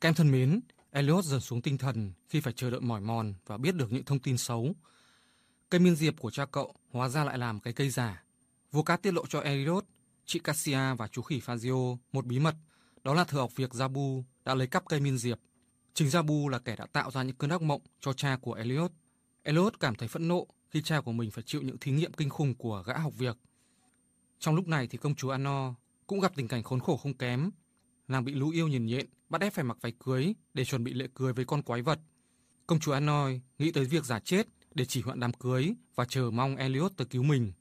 các em thân mến, Elliot dần xuống tinh thần khi phải chờ đợi mỏi mòn và biết được những thông tin xấu. Cây miên diệp của cha cậu hóa ra lại làm cái cây giả. Vua Cát tiết lộ cho Elliot, chị Cassia và chú khỉ Fazio một bí mật, đó là thừa học việc Jabu đã lấy cắp cây miên diệp. Chính Jabu là kẻ đã tạo ra những cơn ác mộng cho cha của Elliot. Elliot cảm thấy phẫn nộ khi cha của mình phải chịu những thí nghiệm kinh khủng của gã học việc. Trong lúc này thì công chúa Anno cũng gặp tình cảnh khốn khổ không kém. Nàng bị lũ yêu nhìn nhện, bắt ép phải mặc váy cưới để chuẩn bị lễ cưới với con quái vật. Công chúa Anoi nghĩ tới việc giả chết để chỉ hoãn đám cưới và chờ mong Elliot tới cứu mình.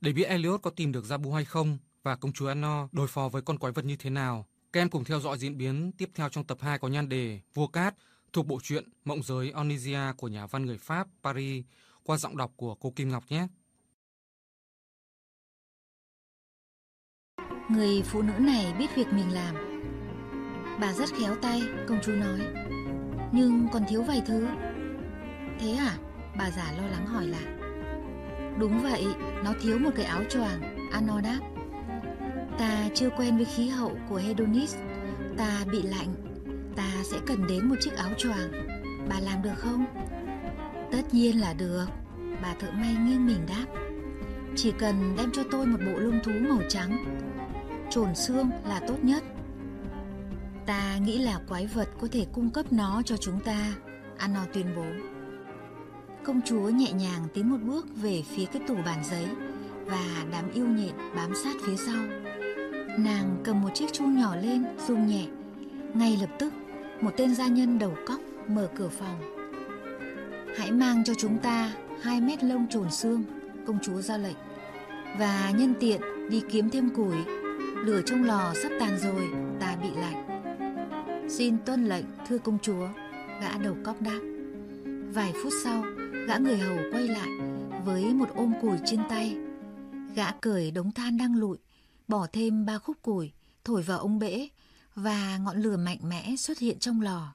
Để biết Elliot có tìm được Jabu hay không và công chúa Anno đối phó với con quái vật như thế nào, các em cùng theo dõi diễn biến tiếp theo trong tập 2 có nhan đề Vua Cát thuộc bộ truyện Mộng giới Onisia của nhà văn người Pháp Paris qua giọng đọc của cô Kim Ngọc nhé. Người phụ nữ này biết việc mình làm. Bà rất khéo tay, công chúa nói. Nhưng còn thiếu vài thứ. Thế à? Bà già lo lắng hỏi lại. Đúng vậy, nó thiếu một cái áo choàng, Ano đáp. Ta chưa quen với khí hậu của Hedonis, ta bị lạnh, ta sẽ cần đến một chiếc áo choàng. Bà làm được không? Tất nhiên là được, bà thợ may nghiêng mình đáp. Chỉ cần đem cho tôi một bộ lông thú màu trắng, trồn xương là tốt nhất. Ta nghĩ là quái vật có thể cung cấp nó cho chúng ta, Ano tuyên bố. Công chúa nhẹ nhàng tiến một bước về phía cái tủ bàn giấy và đám yêu nhện bám sát phía sau. Nàng cầm một chiếc chuông nhỏ lên, rung nhẹ. Ngay lập tức, một tên gia nhân đầu cóc mở cửa phòng. Hãy mang cho chúng ta hai mét lông trồn xương, công chúa ra lệnh. Và nhân tiện đi kiếm thêm củi. Lửa trong lò sắp tàn rồi. Xin tuân lệnh, thưa công chúa, gã đầu cóc đáp. Vài phút sau, gã người hầu quay lại với một ôm củi trên tay. Gã cởi đống than đang lụi, bỏ thêm ba khúc củi, thổi vào ống bể và ngọn lửa mạnh mẽ xuất hiện trong lò.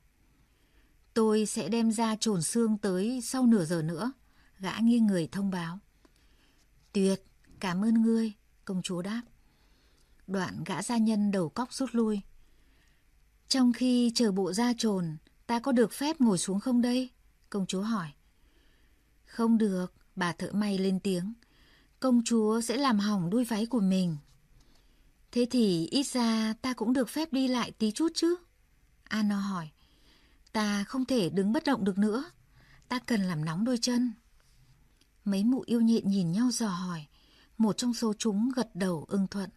Tôi sẽ đem ra trồn xương tới sau nửa giờ nữa, gã nghiêng người thông báo. Tuyệt, cảm ơn ngươi, công chúa đáp. Đoạn gã gia nhân đầu cóc rút lui. Trong khi chờ bộ ra trồn, ta có được phép ngồi xuống không đây? Công chúa hỏi. Không được, bà thợ may lên tiếng. Công chúa sẽ làm hỏng đuôi váy của mình. Thế thì ít ra ta cũng được phép đi lại tí chút chứ? Anna hỏi. Ta không thể đứng bất động được nữa. Ta cần làm nóng đôi chân. Mấy mụ yêu nhịn nhìn nhau dò hỏi. Một trong số chúng gật đầu ưng thuận.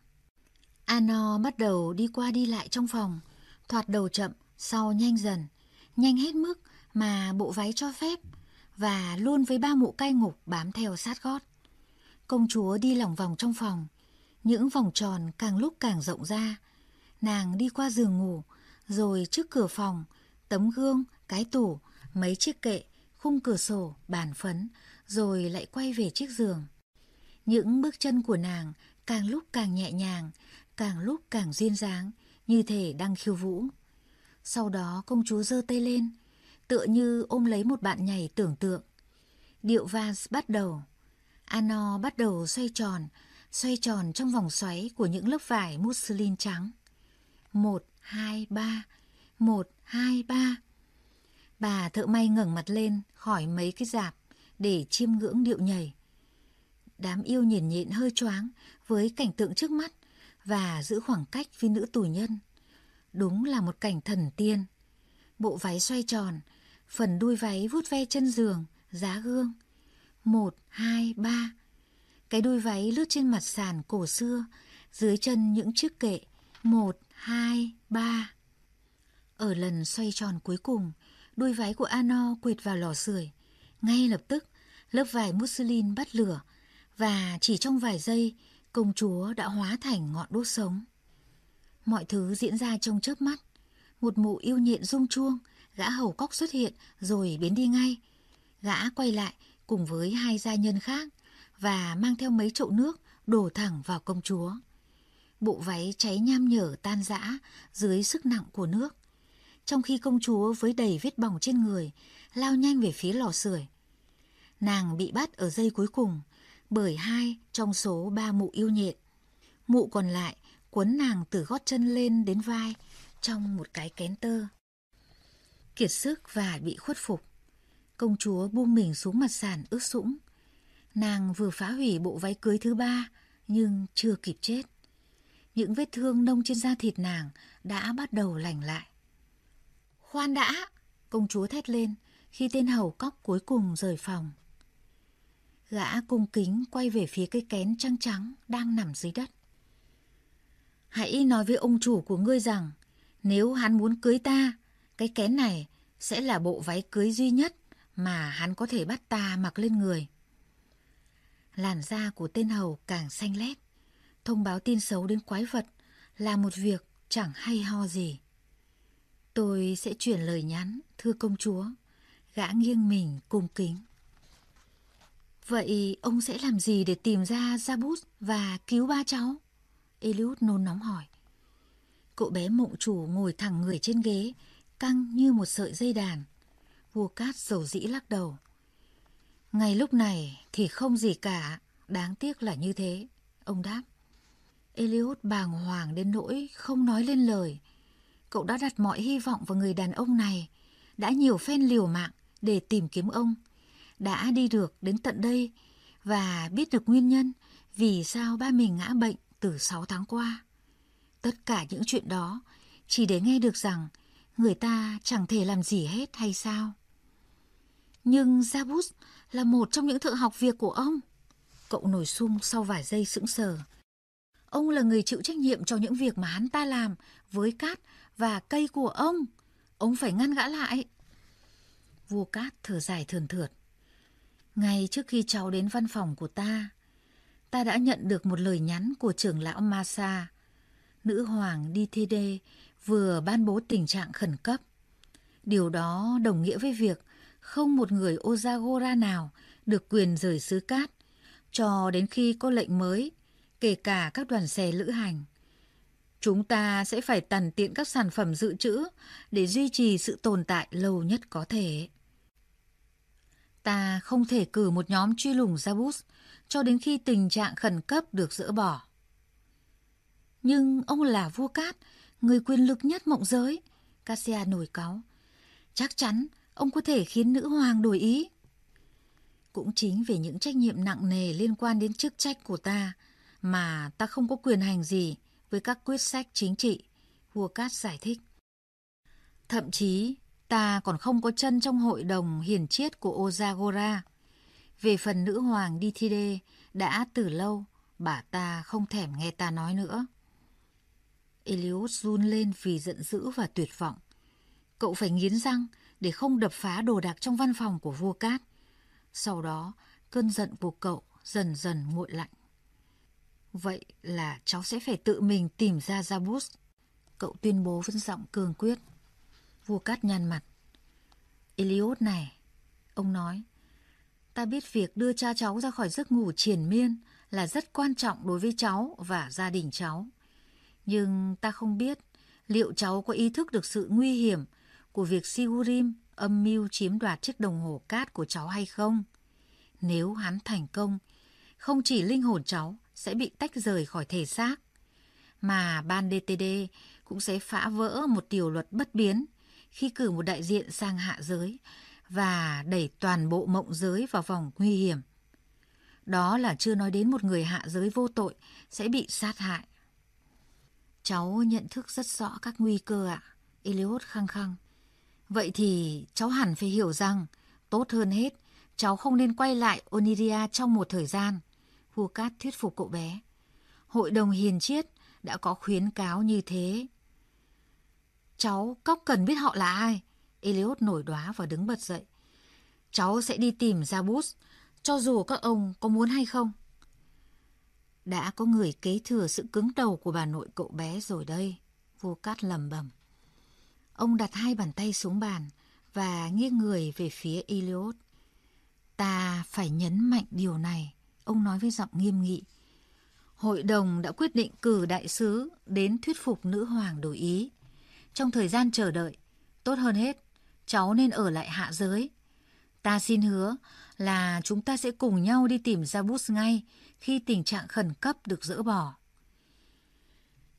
Anna bắt đầu đi qua đi lại trong phòng. Thoạt đầu chậm, sau nhanh dần. Nhanh hết mức mà bộ váy cho phép và luôn với ba mụ cai ngục bám theo sát gót. Công chúa đi lòng vòng trong phòng, những vòng tròn càng lúc càng rộng ra. Nàng đi qua giường ngủ, rồi trước cửa phòng, tấm gương, cái tủ, mấy chiếc kệ, khung cửa sổ, bàn phấn, rồi lại quay về chiếc giường. Những bước chân của nàng càng lúc càng nhẹ nhàng, càng lúc càng duyên dáng, như thể đang khiêu vũ. Sau đó công chúa giơ tay lên, tựa như ôm lấy một bạn nhảy tưởng tượng. Điệu vals bắt đầu. Ano bắt đầu xoay tròn, xoay tròn trong vòng xoáy của những lớp vải muslin trắng. Một, hai, ba, một, hai, ba. Bà thợ may ngẩng mặt lên khỏi mấy cái dạp để chiêm ngưỡng điệu nhảy. Đám yêu nhìn nhịn hơi choáng với cảnh tượng trước mắt và giữ khoảng cách với nữ tù nhân. Đúng là một cảnh thần tiên. Bộ váy xoay tròn, phần đuôi váy vút ve chân giường, giá gương. Một, hai, ba. Cái đuôi váy lướt trên mặt sàn cổ xưa, dưới chân những chiếc kệ. Một, hai, ba. Ở lần xoay tròn cuối cùng, đuôi váy của Ano quệt vào lò sưởi. Ngay lập tức, lớp vải muslin bắt lửa và chỉ trong vài giây, công chúa đã hóa thành ngọn đốt sống. Mọi thứ diễn ra trong chớp mắt. Một mụ yêu nhện rung chuông, gã hầu cóc xuất hiện rồi biến đi ngay. Gã quay lại cùng với hai gia nhân khác và mang theo mấy chậu nước đổ thẳng vào công chúa. Bộ váy cháy nham nhở tan rã dưới sức nặng của nước. Trong khi công chúa với đầy vết bỏng trên người lao nhanh về phía lò sưởi. Nàng bị bắt ở dây cuối cùng bởi hai trong số ba mụ yêu nhện. Mụ còn lại quấn nàng từ gót chân lên đến vai trong một cái kén tơ. Kiệt sức và bị khuất phục, công chúa buông mình xuống mặt sàn ướt sũng. Nàng vừa phá hủy bộ váy cưới thứ ba nhưng chưa kịp chết. Những vết thương nông trên da thịt nàng đã bắt đầu lành lại. Khoan đã! Công chúa thét lên khi tên hầu cóc cuối cùng rời phòng. Gã cung kính quay về phía cây kén trắng trắng đang nằm dưới đất. Hãy nói với ông chủ của ngươi rằng nếu hắn muốn cưới ta, cái kén này sẽ là bộ váy cưới duy nhất mà hắn có thể bắt ta mặc lên người. Làn da của tên hầu càng xanh lét, thông báo tin xấu đến quái vật là một việc chẳng hay ho gì. Tôi sẽ chuyển lời nhắn, thưa công chúa. Gã nghiêng mình cung kính. Vậy ông sẽ làm gì để tìm ra Jabut và cứu ba cháu? Eliud nôn nóng hỏi. Cậu bé mộng chủ ngồi thẳng người trên ghế, căng như một sợi dây đàn. Vua cát dầu dĩ lắc đầu. Ngay lúc này thì không gì cả, đáng tiếc là như thế, ông đáp. Eliud bàng hoàng đến nỗi không nói lên lời. Cậu đã đặt mọi hy vọng vào người đàn ông này, đã nhiều phen liều mạng để tìm kiếm ông, đã đi được đến tận đây và biết được nguyên nhân vì sao ba mình ngã bệnh từ 6 tháng qua. Tất cả những chuyện đó chỉ để nghe được rằng người ta chẳng thể làm gì hết hay sao. Nhưng zabus là một trong những thợ học việc của ông. Cậu nổi sung sau vài giây sững sờ. Ông là người chịu trách nhiệm cho những việc mà hắn ta làm với cát và cây của ông. Ông phải ngăn gã lại. Vua cát thở dài thườn thượt. Ngay trước khi cháu đến văn phòng của ta, ta đã nhận được một lời nhắn của trưởng lão Masa. Nữ hoàng DTD vừa ban bố tình trạng khẩn cấp. Điều đó đồng nghĩa với việc không một người Ozagora nào được quyền rời xứ cát cho đến khi có lệnh mới, kể cả các đoàn xe lữ hành. Chúng ta sẽ phải tần tiện các sản phẩm dự trữ để duy trì sự tồn tại lâu nhất có thể. Ta không thể cử một nhóm truy lùng Zabus cho đến khi tình trạng khẩn cấp được dỡ bỏ. Nhưng ông là vua cát, người quyền lực nhất mộng giới. Cassia nổi cáu. Chắc chắn ông có thể khiến nữ hoàng đổi ý. Cũng chính vì những trách nhiệm nặng nề liên quan đến chức trách của ta mà ta không có quyền hành gì với các quyết sách chính trị, vua Cát giải thích. Thậm chí, ta còn không có chân trong hội đồng hiển chiết của Ozagora. Về phần nữ hoàng Dithide, đã từ lâu, bà ta không thèm nghe ta nói nữa. Eliud run lên vì giận dữ và tuyệt vọng. Cậu phải nghiến răng để không đập phá đồ đạc trong văn phòng của vua cát. Sau đó, cơn giận của cậu dần dần nguội lạnh. Vậy là cháu sẽ phải tự mình tìm ra Jabus. Cậu tuyên bố với giọng cường quyết. Vua cát nhăn mặt. Eliud này, ông nói, ta biết việc đưa cha cháu ra khỏi giấc ngủ triền miên là rất quan trọng đối với cháu và gia đình cháu. Nhưng ta không biết liệu cháu có ý thức được sự nguy hiểm của việc Sigurim âm mưu chiếm đoạt chiếc đồng hồ cát của cháu hay không. Nếu hắn thành công, không chỉ linh hồn cháu sẽ bị tách rời khỏi thể xác, mà ban DTD cũng sẽ phá vỡ một điều luật bất biến khi cử một đại diện sang hạ giới và đẩy toàn bộ mộng giới vào vòng nguy hiểm. Đó là chưa nói đến một người hạ giới vô tội sẽ bị sát hại. Cháu nhận thức rất rõ các nguy cơ ạ. À. Eliot khăng khăng. Vậy thì cháu hẳn phải hiểu rằng, tốt hơn hết, cháu không nên quay lại Oniria trong một thời gian. Vua Cát thuyết phục cậu bé. Hội đồng hiền chiết đã có khuyến cáo như thế. Cháu cóc cần biết họ là ai. Eliot nổi đoá và đứng bật dậy. Cháu sẽ đi tìm ra Bus, cho dù các ông có muốn hay không. Đã có người kế thừa sự cứng đầu của bà nội cậu bé rồi đây. vô Cát lầm bầm. Ông đặt hai bàn tay xuống bàn và nghiêng người về phía Eliot. Ta phải nhấn mạnh điều này, ông nói với giọng nghiêm nghị. Hội đồng đã quyết định cử đại sứ đến thuyết phục nữ hoàng đổi ý. Trong thời gian chờ đợi, tốt hơn hết, cháu nên ở lại hạ giới. Ta xin hứa là chúng ta sẽ cùng nhau đi tìm ra bút ngay khi tình trạng khẩn cấp được dỡ bỏ.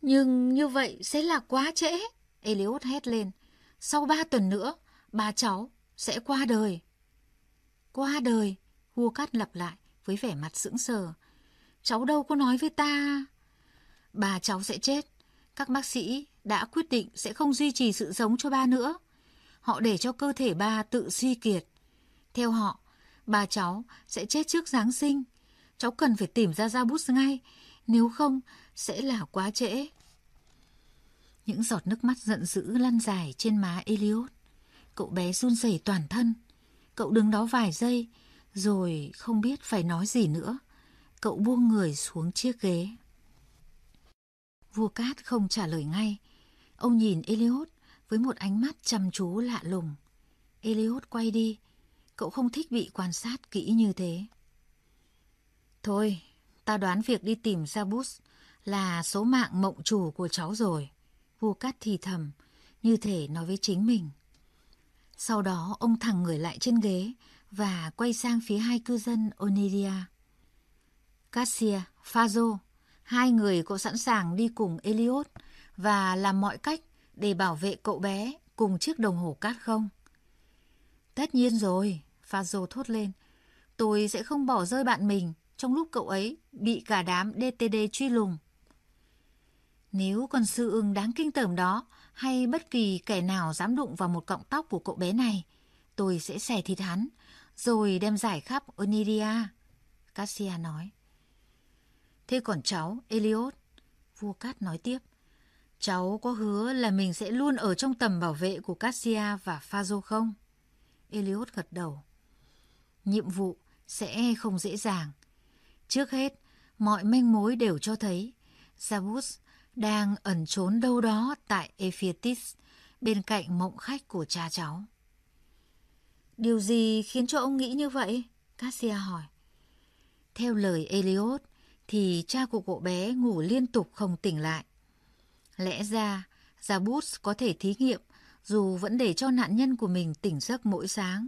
Nhưng như vậy sẽ là quá trễ, Eliot hét lên. Sau ba tuần nữa, ba cháu sẽ qua đời. Qua đời, vua cát lặp lại với vẻ mặt sững sờ. Cháu đâu có nói với ta. bà cháu sẽ chết. Các bác sĩ đã quyết định sẽ không duy trì sự sống cho ba nữa. Họ để cho cơ thể ba tự suy kiệt. Theo họ, ba cháu sẽ chết trước Giáng sinh. Cháu cần phải tìm ra ra bút ngay, nếu không sẽ là quá trễ. Những giọt nước mắt giận dữ lăn dài trên má Eliot. Cậu bé run rẩy toàn thân. Cậu đứng đó vài giây, rồi không biết phải nói gì nữa. Cậu buông người xuống chiếc ghế. Vua Cát không trả lời ngay. Ông nhìn Eliot với một ánh mắt chăm chú lạ lùng. Eliot quay đi. Cậu không thích bị quan sát kỹ như thế. Thôi, ta đoán việc đi tìm Zabus là số mạng mộng chủ của cháu rồi. Vua Cát thì thầm, như thể nói với chính mình. Sau đó ông thẳng người lại trên ghế và quay sang phía hai cư dân Onidia. Cassia, Fazo, hai người có sẵn sàng đi cùng Eliot và làm mọi cách để bảo vệ cậu bé cùng chiếc đồng hồ cát không? Tất nhiên rồi, Fazio thốt lên. Tôi sẽ không bỏ rơi bạn mình trong lúc cậu ấy bị cả đám DTD truy lùng. Nếu con sư ưng đáng kinh tởm đó hay bất kỳ kẻ nào dám đụng vào một cọng tóc của cậu bé này, tôi sẽ xẻ thịt hắn, rồi đem giải khắp Oniria. Cassia nói. Thế còn cháu, Eliot? Vua Cát nói tiếp. Cháu có hứa là mình sẽ luôn ở trong tầm bảo vệ của Cassia và Phazo không? Eliot gật đầu. Nhiệm vụ sẽ không dễ dàng. Trước hết, mọi manh mối đều cho thấy Zabus đang ẩn trốn đâu đó tại Ephiatis, bên cạnh mộng khách của cha cháu. Điều gì khiến cho ông nghĩ như vậy? Cassia hỏi. Theo lời Eliot, thì cha của cậu bé ngủ liên tục không tỉnh lại. Lẽ ra, Zabus có thể thí nghiệm dù vẫn để cho nạn nhân của mình tỉnh giấc mỗi sáng.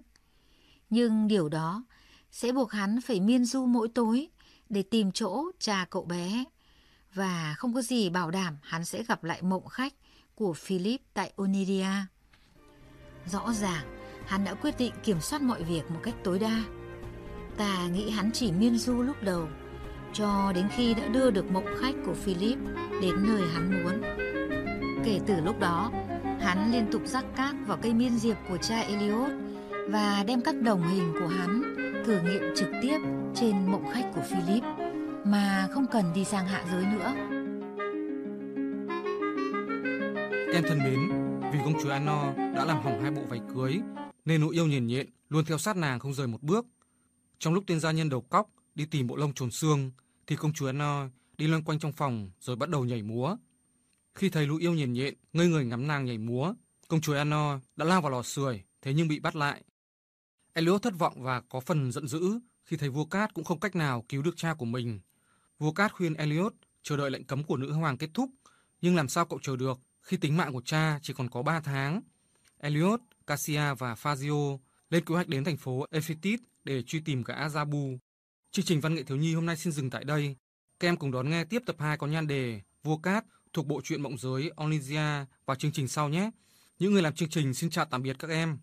Nhưng điều đó sẽ buộc hắn phải miên du mỗi tối để tìm chỗ cha cậu bé. Và không có gì bảo đảm hắn sẽ gặp lại mộng khách của Philip tại Oniria. Rõ ràng, hắn đã quyết định kiểm soát mọi việc một cách tối đa. Ta nghĩ hắn chỉ miên du lúc đầu, cho đến khi đã đưa được mộng khách của Philip đến nơi hắn muốn. Kể từ lúc đó, hắn liên tục rắc cát vào cây miên diệp của cha Eliot và đem các đồng hình của hắn thử nghiệm trực tiếp trên mộng khách của Philip mà không cần đi sang hạ giới nữa. Em thân mến, vì công chúa Anno đã làm hỏng hai bộ váy cưới nên nỗi yêu nhìn nhện luôn theo sát nàng không rời một bước. Trong lúc tên gia nhân đầu cóc đi tìm bộ lông trồn xương thì công chúa No đi loanh quanh trong phòng rồi bắt đầu nhảy múa. Khi thấy lũ yêu nhìn nhện ngây người ngắm nàng nhảy múa, công chúa Anno đã lao vào lò sưởi thế nhưng bị bắt lại. Elliot thất vọng và có phần giận dữ khi thấy vua Cát cũng không cách nào cứu được cha của mình. Vua Cát khuyên Elliot chờ đợi lệnh cấm của nữ hoàng kết thúc, nhưng làm sao cậu chờ được khi tính mạng của cha chỉ còn có 3 tháng. Elliot, Cassia và Fazio lên kế hoạch đến thành phố Ephitis để truy tìm cả Azabu. Chương trình văn nghệ thiếu nhi hôm nay xin dừng tại đây. Các em cùng đón nghe tiếp tập 2 có nhan đề Vua Cát thuộc bộ truyện mộng giới Onlysia vào chương trình sau nhé. Những người làm chương trình xin chào tạm biệt các em.